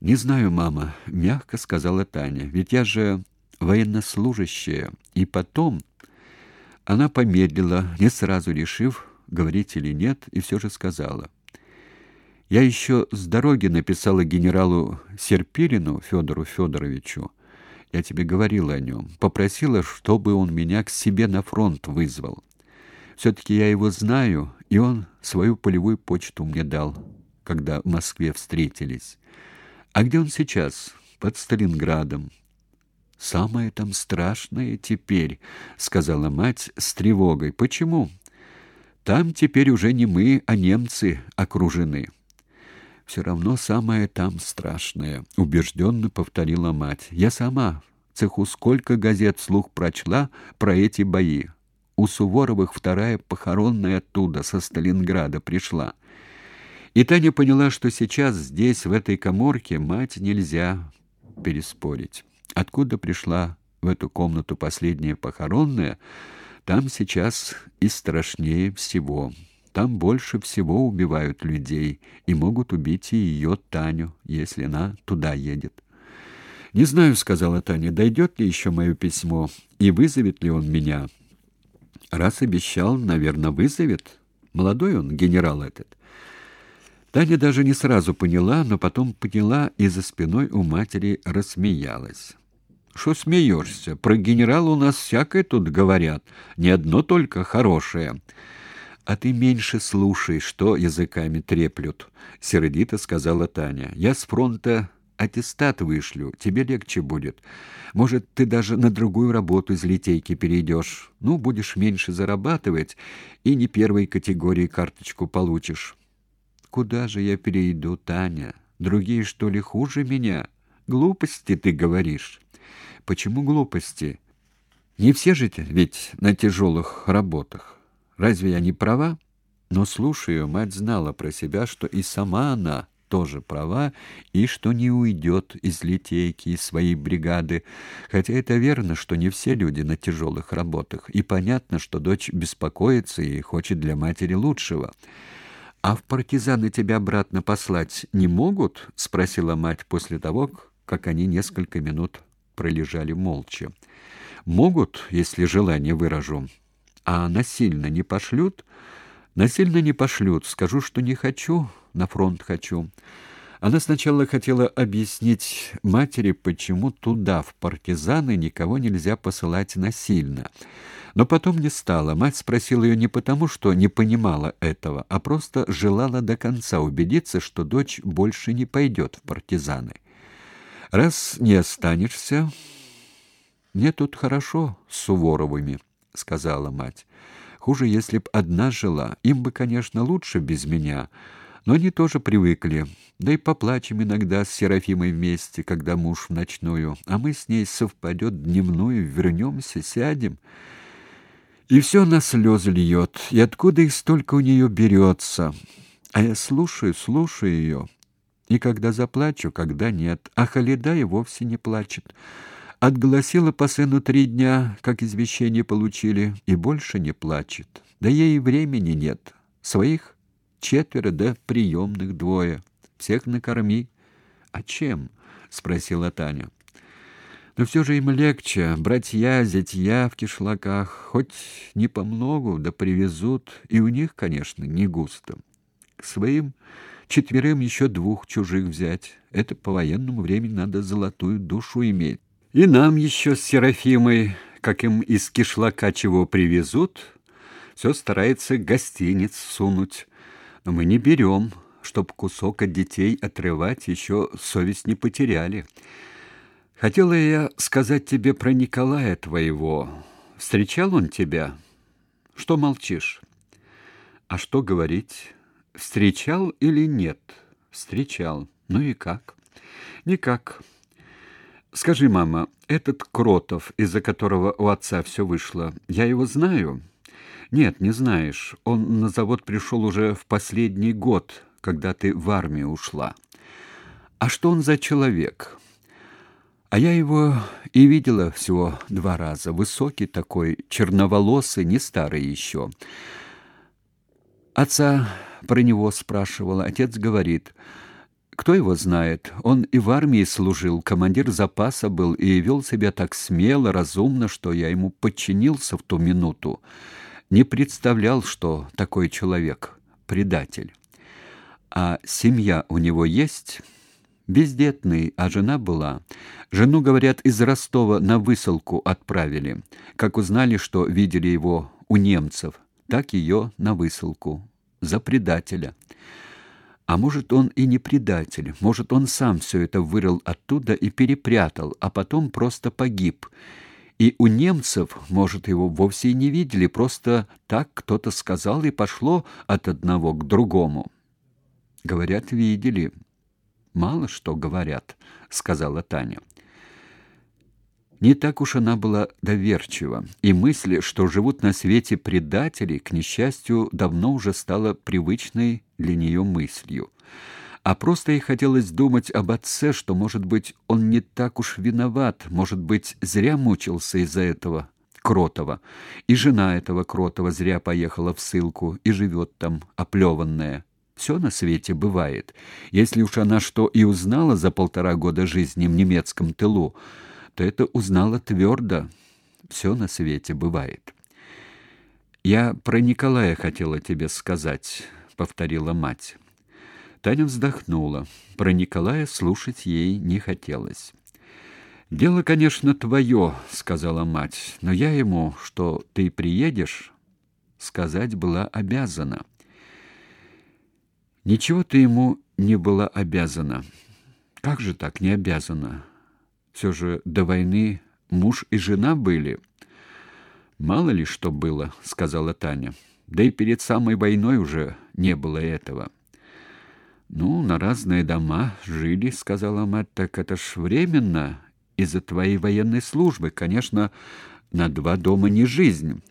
Не знаю, мама, мягко сказала Таня. Ведь я же военнослужащая. И потом она помедлила, не сразу решив, говорить или нет, и все же сказала: "Я еще с дороги написала генералу Серпилину Федору Федоровичу. Я тебе говорила о нем. Попросила, чтобы он меня к себе на фронт вызвал. все таки я его знаю, и он свою полевую почту мне дал, когда в Москве встретились. А где он сейчас? Под Сталинградом. Самое там страшное теперь, сказала мать с тревогой. Почему? Там теперь уже не мы, а немцы окружены. «Все равно самое там страшное, убежденно повторила мать. Я сама цеху сколько газет вслух прочла про эти бои. У Суворовых вторая похоронная оттуда со Сталинграда пришла. И Таня поняла, что сейчас здесь, в этой каморке, мать нельзя переспорить. Откуда пришла в эту комнату последняя похоронная, там сейчас и страшнее всего. Там больше всего убивают людей и могут убить и ее Таню, если она туда едет. «Не знаю», — сказала Таня, — «дойдет ли еще мое письмо и вызовет ли он меня?» «Раз обещал, наверное, вызовет. Молодой он, генерал этот». Таня даже не сразу поняла, но потом поняла и за спиной у матери рассмеялась. Что смеешься? Про генерала у нас всякое тут говорят, не одно только хорошее. А ты меньше слушай, что языками треплют, сердито сказала Таня. Я с фронта аттестат вышлю, тебе легче будет. Может, ты даже на другую работу из литейки перейдешь. Ну, будешь меньше зарабатывать и не первой категории карточку получишь. Куда же я перейду, Таня? Другие что ли хуже меня? Глупости ты говоришь. Почему глупости? Не все же ведь на тяжелых работах. Разве я не права? Но слушаю, мать знала про себя, что и сама она тоже права, и что не уйдет из литейки, из своей бригады. Хотя это верно, что не все люди на тяжелых работах, и понятно, что дочь беспокоится и хочет для матери лучшего. А в партизаны тебя обратно послать не могут? спросила мать после того, как они несколько минут пролежали молча. Могут, если желание выражу. А насильно не пошлют? Насильно не пошлют. Скажу, что не хочу, на фронт хочу. Она сначала хотела объяснить матери, почему туда, в партизаны, никого нельзя посылать насильно. Но потом не стала. Мать спросила ее не потому, что не понимала этого, а просто желала до конца убедиться, что дочь больше не пойдет в партизаны. «Раз не останешься, мне тут хорошо с Суворовыми», — сказала мать. «Хуже, если б одна жила. Им бы, конечно, лучше без меня». Но они тоже привыкли. Да и поплачем иногда с Серафимой вместе, когда муж в ночную, а мы с ней совпадет дневную, вернемся, сядем. И все на слезы льет, и откуда их столько у нее берется. А я слушаю, слушаю ее. И когда заплачу, когда нет. А Халида и вовсе не плачет. Отгласила по сыну три дня, как извещение получили, и больше не плачет. Да ей времени нет. Своих четверо, да приемных двое. Всех накорми. А чем? спросила Таня. Но все же им легче. Братья, зятья в кишлаках, хоть не по многу, да привезут, и у них, конечно, не густо. К своим четверым еще двух чужих взять. Это по военному времени надо золотую душу иметь. И нам еще с Серафимой, как им из кишлака чего привезут, все старается гостиниц сунуть. Но мы не берем, чтоб кусок от детей отрывать, еще совесть не потеряли. Хотела я сказать тебе про Николая твоего. Встречал он тебя? Что молчишь? А что говорить? Встречал или нет? Встречал. Ну и как? Никак. Скажи, мама, этот Кротов, из-за которого у отца все вышло, я его знаю? Нет, не знаешь. Он на завод пришел уже в последний год, когда ты в армию ушла. А что он за человек? А я его и видела всего два раза. Высокий такой, черноволосый, не старый еще. Отца про него спрашивала. Отец говорит: Кто его знает? Он и в армии служил, командир запаса был и вел себя так смело, разумно, что я ему подчинился в ту минуту. Не представлял, что такой человек предатель. А семья у него есть? Бездетный, а жена была. Жену, говорят, из Ростова на высылку отправили. Как узнали, что видели его у немцев, так ее на высылку за предателя. А может, он и не предатель, может, он сам все это вырыл оттуда и перепрятал, а потом просто погиб. И у немцев, может, его вовсе и не видели, просто так кто-то сказал и пошло от одного к другому. Говорят, видели. Мало что говорят, сказала Таня. Не так уж она была доверчива, и мысль, что живут на свете предатели, к несчастью, давно уже стала привычной для нее мыслью. А просто ей хотелось думать об отце, что, может быть, он не так уж виноват, может быть, зря мучился из-за этого Кротова. И жена этого Кротова зря поехала в ссылку и живет там, оплеванная. Все на свете бывает. Если уж она что и узнала за полтора года жизни в немецком тылу, то это узнала твердо. Все на свете бывает. Я про Николая хотела тебе сказать, повторила мать. Таня вздохнула. Про Николая слушать ей не хотелось. Дело, конечно, твое», — сказала мать, но я ему, что ты приедешь, сказать была обязана. Ничего ты ему не была обязана. Как же так не обязана? Все же до войны муж и жена были. Мало ли что было, сказала Таня. Да и перед самой войной уже не было этого. Ну, на разные дома жили, сказала мать. Так это ж временно из-за твоей военной службы, конечно, на два дома не жизнь.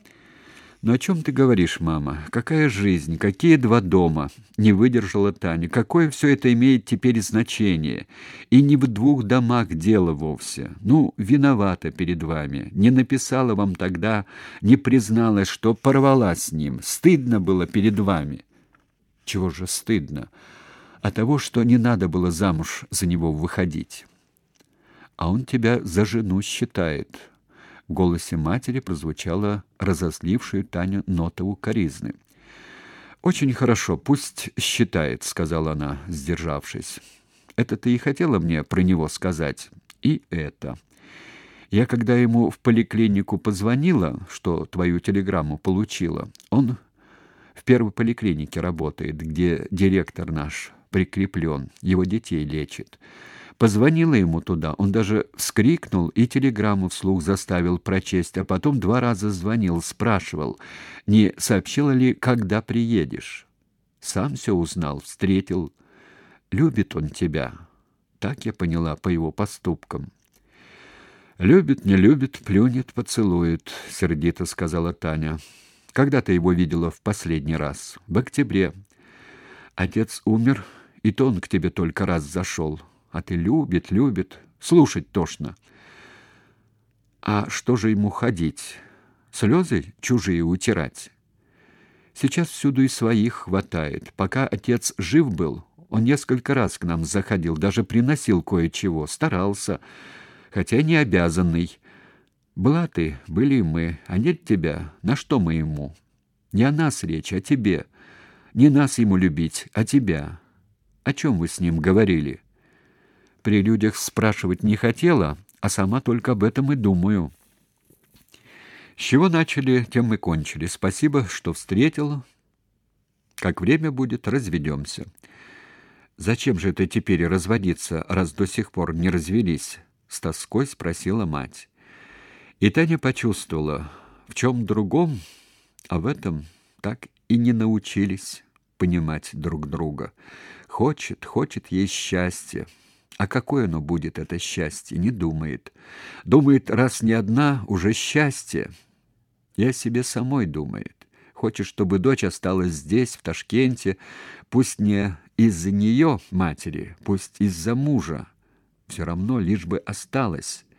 Но о чем ты говоришь, мама? Какая жизнь? Какие два дома? Не выдержала Таня. Какое все это имеет теперь значение? И не в двух домах дело вовсе. Ну, виновата перед вами. Не написала вам тогда, не призналась, что порвала с ним. Стыдно было перед вами. Чего же стыдно? А того, что не надо было замуж за него выходить. А он тебя за жену считает. В голосе матери прозвучала разозлившая Таню нота укоризны. Очень хорошо, пусть считает, сказала она, сдержавшись. Это ты и хотела мне про него сказать, и это. Я когда ему в поликлинику позвонила, что твою телеграмму получила, он в первой поликлинике работает, где директор наш прикреплен, его детей лечит. Позвонила ему туда, он даже вскрикнул и телеграмму вслух заставил прочесть, а потом два раза звонил, спрашивал, не сообщила ли, когда приедешь. Сам все узнал, встретил. Любит он тебя. Так я поняла по его поступкам. Любит, не любит, плюнет, поцелует, сердито сказала Таня. Когда ты его видела в последний раз? В октябре. Отец умер, и то он к тебе только раз зашел а ты любит, любит, слушать тошно. А что же ему ходить? Слезы чужие утирать? Сейчас всюду и своих хватает. Пока отец жив был, он несколько раз к нам заходил, даже приносил кое-чего, старался, хотя не обязанный. Была ты, были мы, а нет тебя, на что мы ему? Не о нас речь, а тебе. Не нас ему любить, а тебя. О чем вы с ним говорили?» При людях спрашивать не хотела, а сама только об этом и думаю. С чего начали, тем мы кончили. Спасибо, что встретила. Как время будет, разведемся. Зачем же это теперь разводиться, раз до сих пор не развелись? С тоской спросила мать. И Таня почувствовала, в чем другом, а в этом так и не научились понимать друг друга. Хочет, хочет ей счастья, а какое оно будет, это счастье, не думает. Думает, раз не одна, уже счастье. О себе самой думает. Хочет, чтобы дочь осталась здесь, в Ташкенте, пусть не из-за нее, матери, пусть из-за мужа. Все равно, лишь бы осталась.